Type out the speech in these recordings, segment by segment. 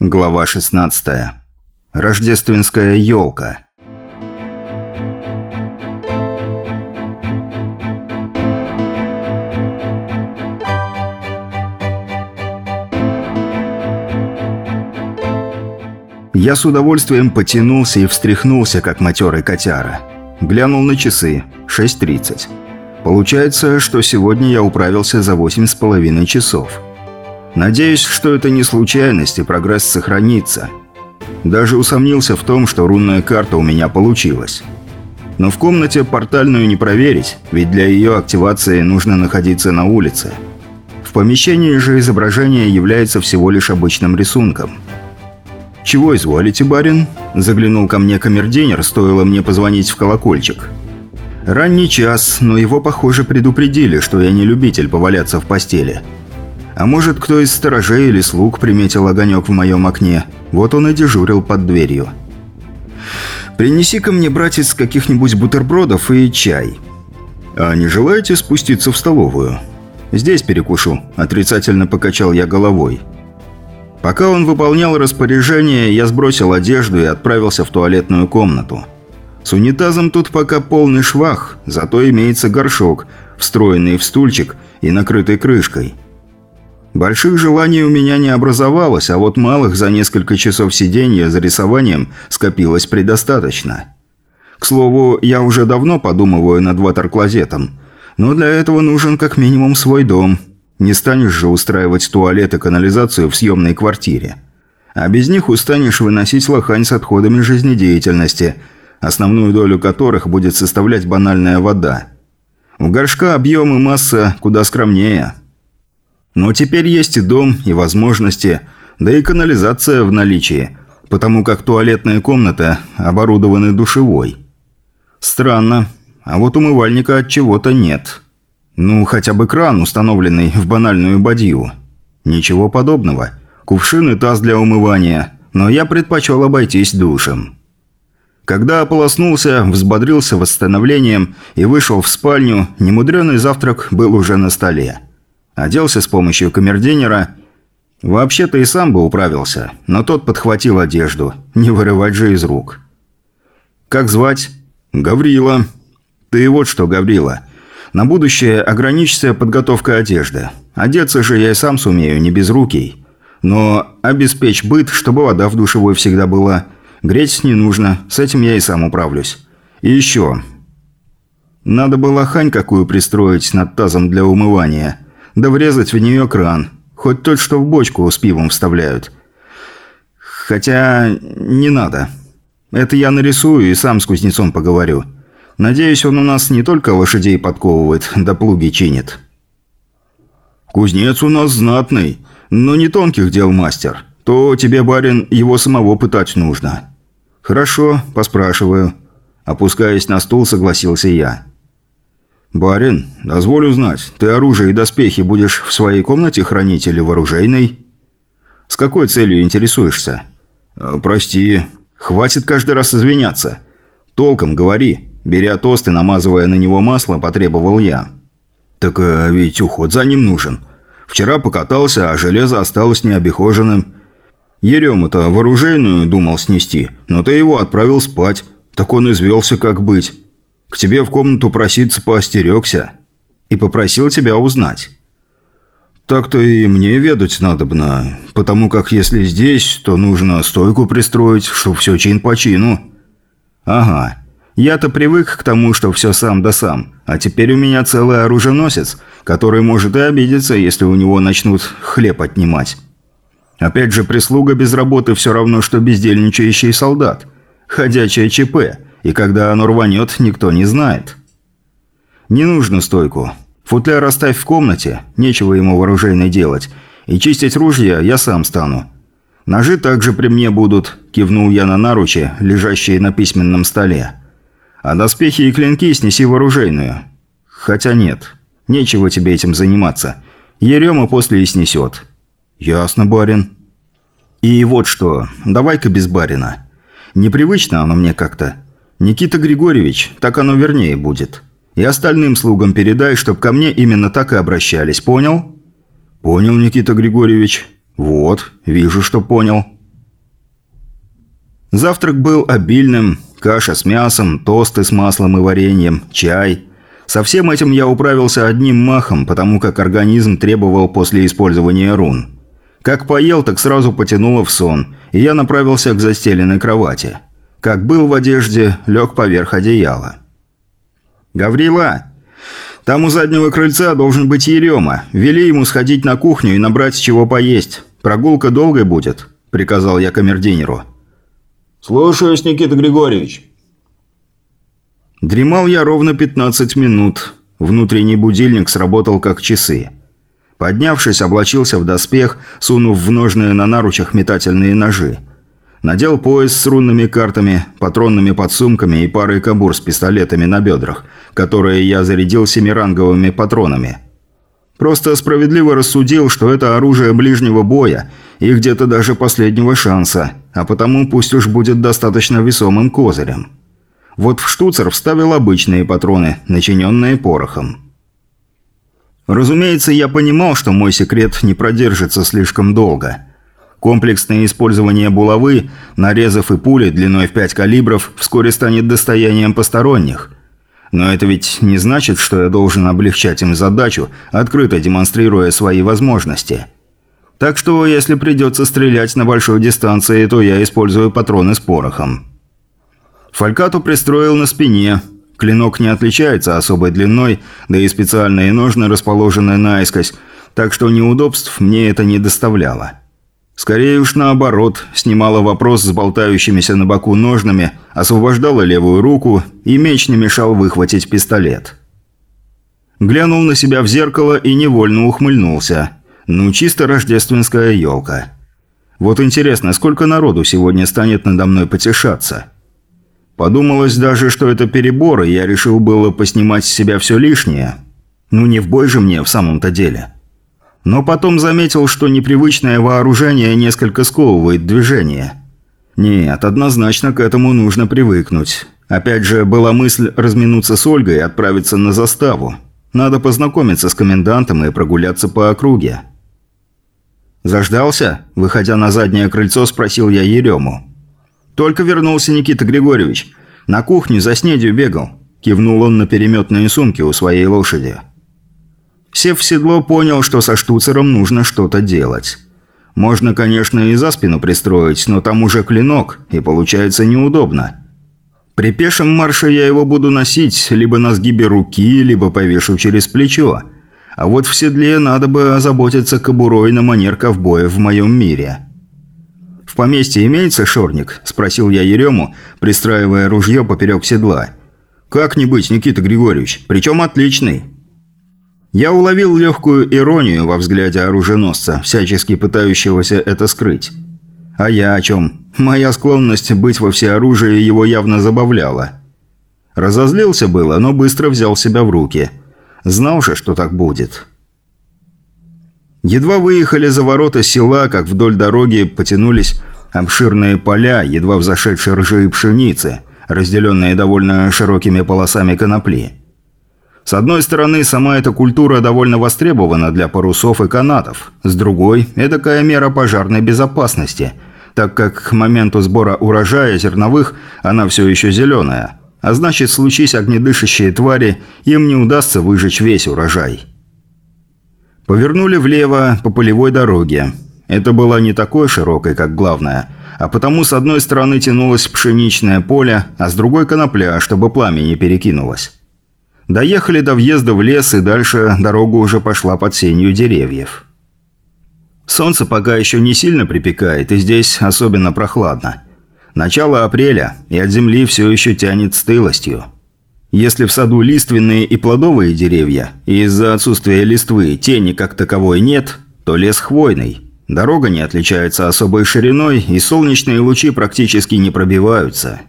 Глава 16. Рождественская елка. Я с удовольствием потянулся и встряхнулся, как матерый котяра. Глянул на часы. 6.30. Получается, что сегодня я управился за восемь с половиной часов. Надеюсь, что это не случайность и прогресс сохранится. Даже усомнился в том, что рунная карта у меня получилась. Но в комнате портальную не проверить, ведь для ее активации нужно находиться на улице. В помещении же изображение является всего лишь обычным рисунком. «Чего изволите, барин?» – заглянул ко мне камердинер, стоило мне позвонить в колокольчик. Ранний час, но его, похоже, предупредили, что я не любитель поваляться в постели – а может, кто из сторожей или слуг приметил огонек в моем окне. Вот он и дежурил под дверью. «Принеси-ка мне, братец, каких-нибудь бутербродов и чай». «А не желаете спуститься в столовую?» «Здесь перекушу», – отрицательно покачал я головой. Пока он выполнял распоряжение, я сбросил одежду и отправился в туалетную комнату. С унитазом тут пока полный швах, зато имеется горшок, встроенный в стульчик и накрытый крышкой – Больших желаний у меня не образовалось, а вот малых за несколько часов сидения за рисованием скопилось предостаточно. К слову, я уже давно подумываю над ватер-клозетом, но для этого нужен как минимум свой дом. Не станешь же устраивать туалет и канализацию в съемной квартире. А без них устанешь выносить лохань с отходами жизнедеятельности, основную долю которых будет составлять банальная вода. У горшка объем и масса куда скромнее – но теперь есть и дом, и возможности, да и канализация в наличии, потому как туалетная комната оборудована душевой. Странно, а вот умывальника от чего-то нет. Ну, хотя бы кран, установленный в банальную бадью. Ничего подобного. Кувшин и таз для умывания, но я предпочел обойтись душем. Когда ополоснулся, взбодрился восстановлением и вышел в спальню, немудреный завтрак был уже на столе. Оделся с помощью камердинера. Вообще-то и сам бы управился, но тот подхватил одежду. Не вырывать же из рук. «Как звать?» «Гаврила». «Ты вот что, Гаврила. На будущее ограничься подготовкой одежды. Одеться же я и сам сумею, не без руки. Но обеспечь быт, чтобы вода в душевой всегда была. Греть не нужно, с этим я и сам управлюсь. И еще. Надо было хань какую пристроить над тазом для умывания» да врезать в нее кран. Хоть тот, что в бочку с пивом вставляют. Хотя не надо. Это я нарисую и сам с кузнецом поговорю. Надеюсь, он у нас не только лошадей подковывает, да плуги чинит. Кузнец у нас знатный, но не тонких дел мастер. То тебе, барин, его самого пытать нужно. Хорошо, поспрашиваю. Опускаясь на стул, согласился я. «Барин, дозволю знать, ты оружие и доспехи будешь в своей комнате хранить или в оружейной?» «С какой целью интересуешься?» «Э, «Прости, хватит каждый раз извиняться. Толком говори». Беря тост и намазывая на него масло, потребовал я. «Так э, ведь уход за ним нужен. Вчера покатался, а железо осталось необихоженным. Ерему-то в оружейную думал снести, но ты его отправил спать. Так он извелся, как быть». К тебе в комнату проситься поостерегся. И попросил тебя узнать. Так-то и мне ведать надобно, потому как если здесь, то нужно стойку пристроить, что все чин по чину. Ага. Я-то привык к тому, что все сам да сам, а теперь у меня целый оруженосец, который может и обидеться, если у него начнут хлеб отнимать. Опять же, прислуга без работы все равно, что бездельничающий солдат. Ходячее ЧП – и когда оно рванет, никто не знает. Не нужно стойку. Футляр оставь в комнате, нечего ему вооружейной делать. И чистить ружья я сам стану. Ножи также при мне будут, кивнул я на наручи, лежащие на письменном столе. А доспехи и клинки снеси в оружейную. Хотя нет, нечего тебе этим заниматься. Ерема после и снесет. Ясно, барин. И вот что, давай-ка без барина. Непривычно оно мне как-то. «Никита Григорьевич, так оно вернее будет. И остальным слугам передай, чтоб ко мне именно так и обращались, понял?» «Понял, Никита Григорьевич. Вот, вижу, что понял». Завтрак был обильным, каша с мясом, тосты с маслом и вареньем, чай. Со всем этим я управился одним махом, потому как организм требовал после использования рун. Как поел, так сразу потянуло в сон, и я направился к застеленной кровати. Как был в одежде, лег поверх одеяла. «Гаврила, там у заднего крыльца должен быть Ерема. Вели ему сходить на кухню и набрать чего поесть. Прогулка долгой будет», – приказал я камердинеру. «Слушаюсь, Никита Григорьевич». Дремал я ровно 15 минут. Внутренний будильник сработал как часы. Поднявшись, облачился в доспех, сунув в ножные на наручах метательные ножи. Надел пояс с рунными картами, патронными подсумками и парой кобур с пистолетами на бедрах, которые я зарядил семиранговыми патронами. Просто справедливо рассудил, что это оружие ближнего боя и где-то даже последнего шанса, а потому пусть уж будет достаточно весомым козырем. Вот в штуцер вставил обычные патроны, начиненные порохом. Разумеется, я понимал, что мой секрет не продержится слишком долго – Комплексное использование булавы, нарезов и пули длиной в 5 калибров вскоре станет достоянием посторонних. Но это ведь не значит, что я должен облегчать им задачу, открыто демонстрируя свои возможности. Так что, если придется стрелять на большой дистанции, то я использую патроны с порохом. Фалькату пристроил на спине. Клинок не отличается особой длиной, да и специальные ножны расположены наискось, так что неудобств мне это не доставляло. Скорее уж наоборот, снимала вопрос с болтающимися на боку ножнами, освобождала левую руку, и меч не мешал выхватить пистолет. Глянул на себя в зеркало и невольно ухмыльнулся. Ну, чисто рождественская елка. Вот интересно, сколько народу сегодня станет надо мной потешаться? Подумалось даже, что это перебор, и я решил было поснимать с себя все лишнее. Ну не в бой же мне в самом-то деле. Но потом заметил, что непривычное вооружение несколько сковывает движение. Нет, однозначно к этому нужно привыкнуть. Опять же, была мысль разминуться с Ольгой и отправиться на заставу. Надо познакомиться с комендантом и прогуляться по округе. «Заждался?» – выходя на заднее крыльцо, спросил я Ерему. «Только вернулся Никита Григорьевич. На кухню за снедью бегал», – кивнул он на переметные сумки у своей лошади. Сев в седло, понял, что со штуцером нужно что-то делать. Можно, конечно, и за спину пристроить, но там уже клинок, и получается неудобно. При пешем марше я его буду носить либо на сгибе руки, либо повешу через плечо. А вот в седле надо бы озаботиться кобурой на манер ковбоя в моем мире. «В поместье имеется шорник?» – спросил я Ерему, пристраивая ружье поперек седла. «Как не быть, Никита Григорьевич, причем отличный». Я уловил легкую иронию во взгляде оруженосца, всячески пытающегося это скрыть. А я о чем? Моя склонность быть во всеоружии его явно забавляла. Разозлился было, но быстро взял себя в руки. Знал же, что так будет. Едва выехали за ворота села, как вдоль дороги потянулись обширные поля, едва взошедшие ржи и пшеницы, разделенные довольно широкими полосами конопли. С одной стороны, сама эта культура довольно востребована для парусов и канатов. С другой – эдакая мера пожарной безопасности, так как к моменту сбора урожая зерновых она все еще зеленая. А значит, случись огнедышащие твари, им не удастся выжечь весь урожай. Повернули влево по полевой дороге. Это была не такой широкой, как главная, а потому с одной стороны тянулось пшеничное поле, а с другой – конопля, чтобы пламя не перекинулось. Доехали до въезда в лес, и дальше дорога уже пошла под сенью деревьев. Солнце пока еще не сильно припекает, и здесь особенно прохладно. Начало апреля, и от земли все еще тянет стылостью. Если в саду лиственные и плодовые деревья, и из-за отсутствия листвы тени как таковой нет, то лес хвойный. Дорога не отличается особой шириной, и солнечные лучи практически не пробиваются.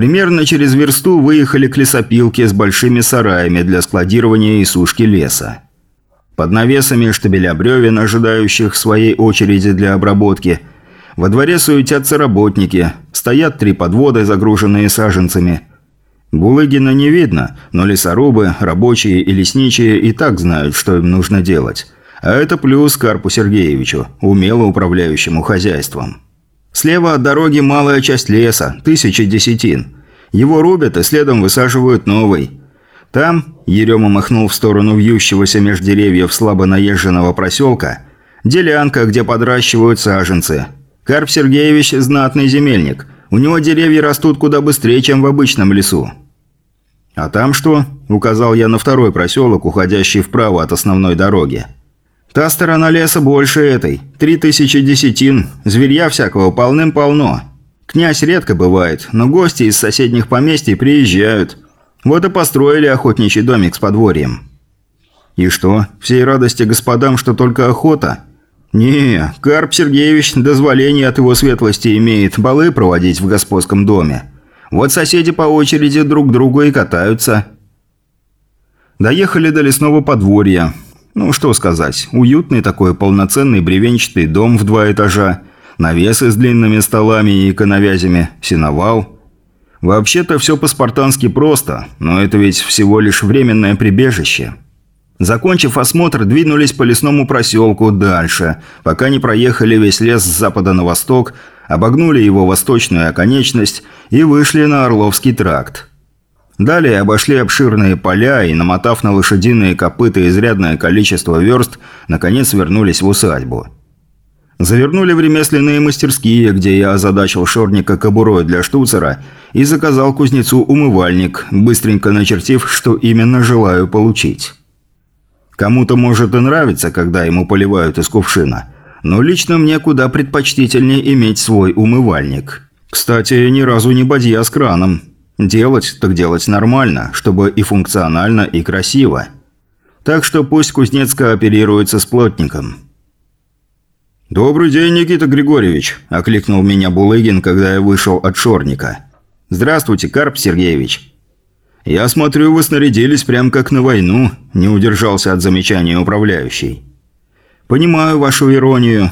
Примерно через версту выехали к лесопилке с большими сараями для складирования и сушки леса. Под навесами штабеля бревен, ожидающих своей очереди для обработки. Во дворе суетятся работники, стоят три подвода, загруженные саженцами. Булыгина не видно, но лесорубы, рабочие и лесничие и так знают, что им нужно делать. А это плюс Карпу Сергеевичу, умело управляющему хозяйством. Слева от дороги малая часть леса, тысячи десятин. Его рубят и следом высаживают новый. Там, Ерема махнул в сторону вьющегося меж деревьев слабо наезженного проселка, делянка, где подращивают саженцы. Карп Сергеевич – знатный земельник. У него деревья растут куда быстрее, чем в обычном лесу. «А там что?» – указал я на второй проселок, уходящий вправо от основной дороги. «Та сторона леса больше этой. Три тысячи десятин. Зверья всякого полным-полно. Князь редко бывает, но гости из соседних поместий приезжают. Вот и построили охотничий домик с подворьем». «И что, всей радости господам, что только охота?» «Не, Карп Сергеевич дозволение от его светлости имеет балы проводить в господском доме. Вот соседи по очереди друг другу и катаются». Доехали до лесного подворья. Ну, что сказать, уютный такой полноценный бревенчатый дом в два этажа, навесы с длинными столами и коновязями, сеновал. Вообще-то все по-спартански просто, но это ведь всего лишь временное прибежище. Закончив осмотр, двинулись по лесному проселку дальше, пока не проехали весь лес с запада на восток, обогнули его восточную оконечность и вышли на Орловский тракт. Далее обошли обширные поля и, намотав на лошадиные копыта изрядное количество верст, наконец вернулись в усадьбу. Завернули в ремесленные мастерские, где я озадачил шорника кобурой для штуцера и заказал кузнецу умывальник, быстренько начертив, что именно желаю получить. Кому-то может и нравиться, когда ему поливают из кувшина, но лично мне куда предпочтительнее иметь свой умывальник. Кстати, ни разу не бадья с краном. Делать, так делать нормально, чтобы и функционально, и красиво. Так что пусть кузнец кооперируется с плотником. «Добрый день, Никита Григорьевич», – окликнул меня Булыгин, когда я вышел от шорника. «Здравствуйте, Карп Сергеевич». «Я смотрю, вы снарядились прям как на войну», – не удержался от замечания управляющий. «Понимаю вашу иронию,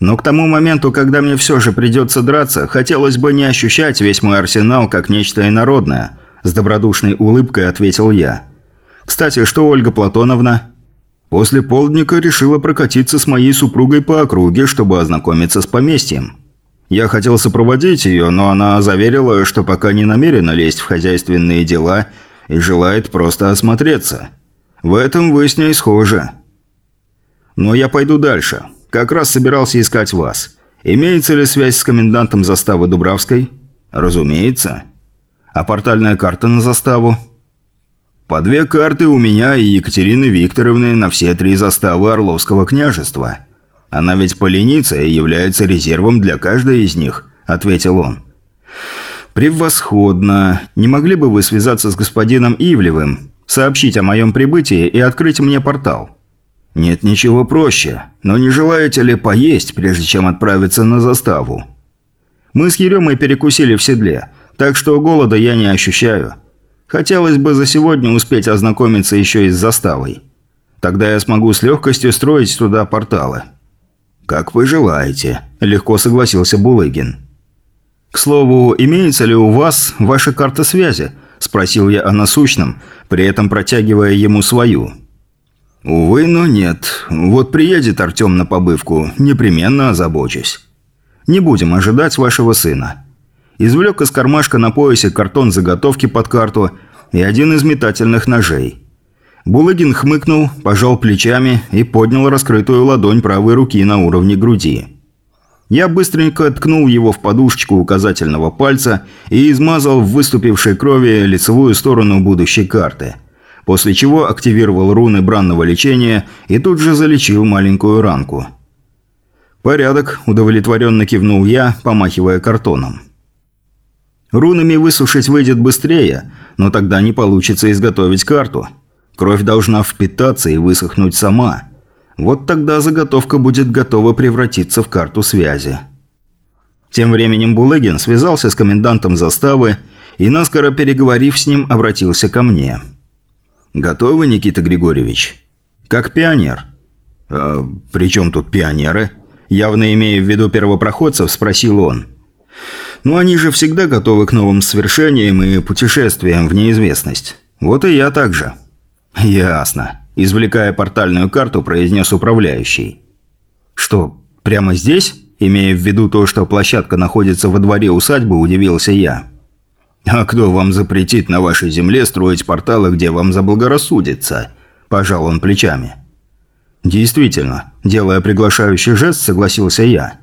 но к тому моменту, когда мне все же придется драться, хотелось бы не ощущать весь мой арсенал как нечто инородное», – с добродушной улыбкой ответил я. «Кстати, что Ольга Платоновна?» «После полдника решила прокатиться с моей супругой по округе, чтобы ознакомиться с поместьем. Я хотел сопроводить ее, но она заверила, что пока не намерена лезть в хозяйственные дела и желает просто осмотреться. В этом вы с ней схожи. Но я пойду дальше. Как раз собирался искать вас. Имеется ли связь с комендантом заставы Дубравской? Разумеется. А портальная карта на заставу? По две карты у меня и Екатерины Викторовны на все три заставы Орловского княжества. Она ведь поленица и является резервом для каждой из них, ответил он. «Превосходно. Не могли бы вы связаться с господином Ивлевым, сообщить о моем прибытии и открыть мне портал?» «Нет ничего проще. Но не желаете ли поесть, прежде чем отправиться на заставу?» «Мы с Еремой перекусили в седле, так что голода я не ощущаю. Хотелось бы за сегодня успеть ознакомиться еще и с заставой. Тогда я смогу с легкостью строить туда порталы». «Как вы желаете», – легко согласился Булыгин. «К слову, имеется ли у вас ваша карта связи?» – спросил я о насущном, при этом протягивая ему свою. «Увы, но нет. Вот приедет Артем на побывку, непременно озабочусь. Не будем ожидать вашего сына». Извлек из кармашка на поясе картон заготовки под карту и один из метательных ножей. Булыгин хмыкнул, пожал плечами и поднял раскрытую ладонь правой руки на уровне груди. Я быстренько ткнул его в подушечку указательного пальца и измазал в выступившей крови лицевую сторону будущей карты – после чего активировал руны бранного лечения и тут же залечил маленькую ранку. «Порядок», – удовлетворенно кивнул я, помахивая картоном. «Рунами высушить выйдет быстрее, но тогда не получится изготовить карту. Кровь должна впитаться и высохнуть сама. Вот тогда заготовка будет готова превратиться в карту связи». Тем временем Булыгин связался с комендантом заставы и, наскоро переговорив с ним, обратился ко мне – «Готовы, Никита Григорьевич?» «Как пионер». «А при чем тут пионеры?» Явно имея в виду первопроходцев, спросил он. «Ну, они же всегда готовы к новым свершениям и путешествиям в неизвестность. Вот и я также». «Ясно», – извлекая портальную карту, произнес управляющий. «Что, прямо здесь?» – Имея в виду то, что площадка находится во дворе усадьбы, удивился я. «А кто вам запретит на вашей земле строить порталы, где вам заблагорассудится?» – пожал он плечами. «Действительно, делая приглашающий жест, согласился я.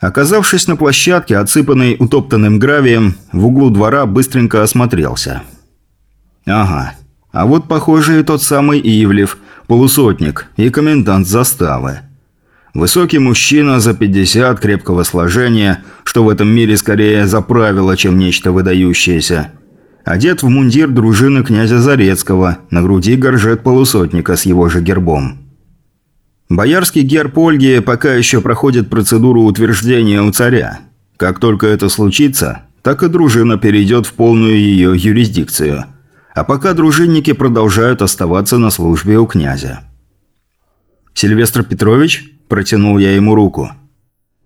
Оказавшись на площадке, отсыпанной утоптанным гравием, в углу двора быстренько осмотрелся. Ага, а вот, похоже, и тот самый Ивлев, полусотник и комендант заставы. Высокий мужчина за 50 крепкого сложения, что в этом мире скорее за правило, чем нечто выдающееся. Одет в мундир дружины князя Зарецкого, на груди горжет полусотника с его же гербом. Боярский герб Ольги пока еще проходит процедуру утверждения у царя. Как только это случится, так и дружина перейдет в полную ее юрисдикцию. А пока дружинники продолжают оставаться на службе у князя. «Сильвестр Петрович?» – протянул я ему руку.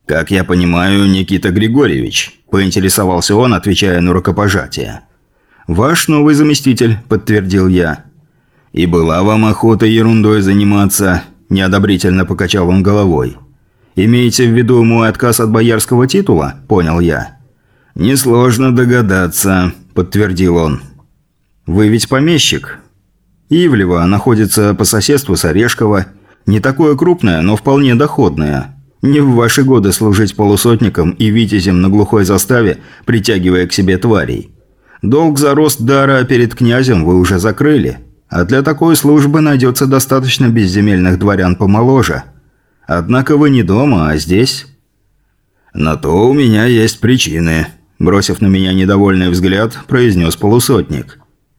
«Как я понимаю, Никита Григорьевич», – поинтересовался он, отвечая на рукопожатие. «Ваш новый заместитель», – подтвердил я. «И была вам охота ерундой заниматься», – неодобрительно покачал он головой. «Имеете в виду мой отказ от боярского титула?» – понял я. «Несложно догадаться», – подтвердил он. «Вы ведь помещик?» «Ивлево находится по соседству с Орешково. Не такое крупное, но вполне доходное. Не в ваши годы служить полусотником и витязем на глухой заставе, притягивая к себе тварей. Долг за рост дара перед князем вы уже закрыли». А для такой службы найдется достаточно безземельных дворян помоложе. Однако вы не дома, а здесь». «На то у меня есть причины», – бросив на меня недовольный взгляд, произнес полусотник.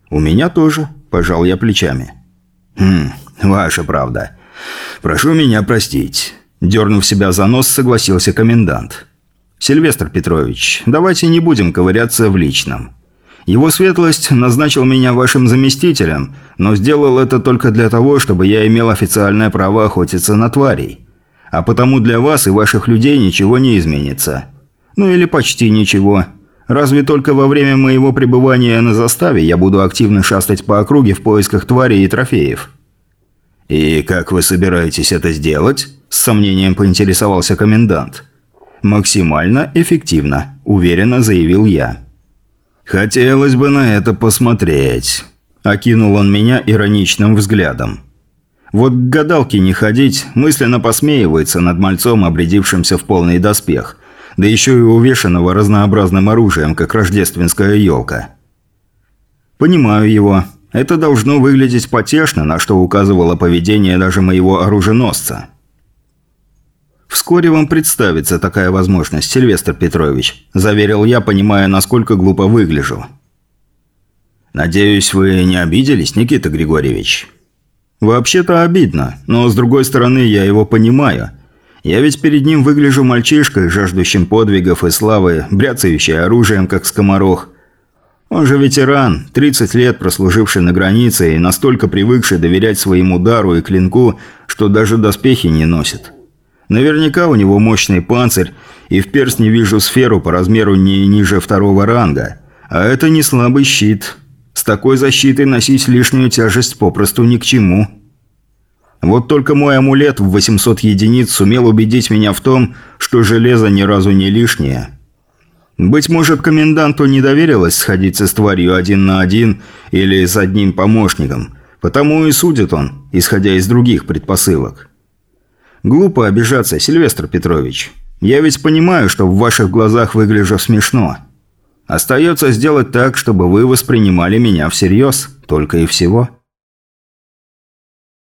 «У меня тоже», – пожал я плечами. «Хм, ваша правда. Прошу меня простить». Дернув себя за нос, согласился комендант. «Сильвестр Петрович, давайте не будем ковыряться в личном. Его светлость назначил меня вашим заместителем, но сделал это только для того, чтобы я имел официальное право охотиться на тварей. А потому для вас и ваших людей ничего не изменится. Ну или почти ничего. Разве только во время моего пребывания на заставе я буду активно шастать по округе в поисках тварей и трофеев». «И как вы собираетесь это сделать?» – с сомнением поинтересовался комендант. «Максимально эффективно», – уверенно заявил я. «Хотелось бы на это посмотреть», – окинул он меня ироничным взглядом. Вот к гадалке не ходить, мысленно посмеивается над мальцом, обрядившимся в полный доспех, да еще и увешанного разнообразным оружием, как рождественская елка. Понимаю его. Это должно выглядеть потешно, на что указывало поведение даже моего оруженосца. «Вскоре вам представится такая возможность, Сильвестр Петрович», – заверил я, понимая, насколько глупо выгляжу. «Надеюсь, вы не обиделись, Никита Григорьевич?» «Вообще-то обидно, но с другой стороны я его понимаю. Я ведь перед ним выгляжу мальчишкой, жаждущим подвигов и славы, бряцающий оружием, как скоморох. Он же ветеран, 30 лет прослуживший на границе и настолько привыкший доверять своему дару и клинку, что даже доспехи не носит». Наверняка у него мощный панцирь, и в перстне вижу сферу по размеру не ниже второго ранга. А это не слабый щит. С такой защитой носить лишнюю тяжесть попросту ни к чему. Вот только мой амулет в 800 единиц сумел убедить меня в том, что железо ни разу не лишнее. Быть может, коменданту не доверилось сходиться с тварью один на один или с одним помощником, потому и судит он, исходя из других предпосылок. Глупо обижаться, Сильвестр Петрович. Я ведь понимаю, что в ваших глазах выгляжу смешно. Остается сделать так, чтобы вы воспринимали меня всерьез, только и всего».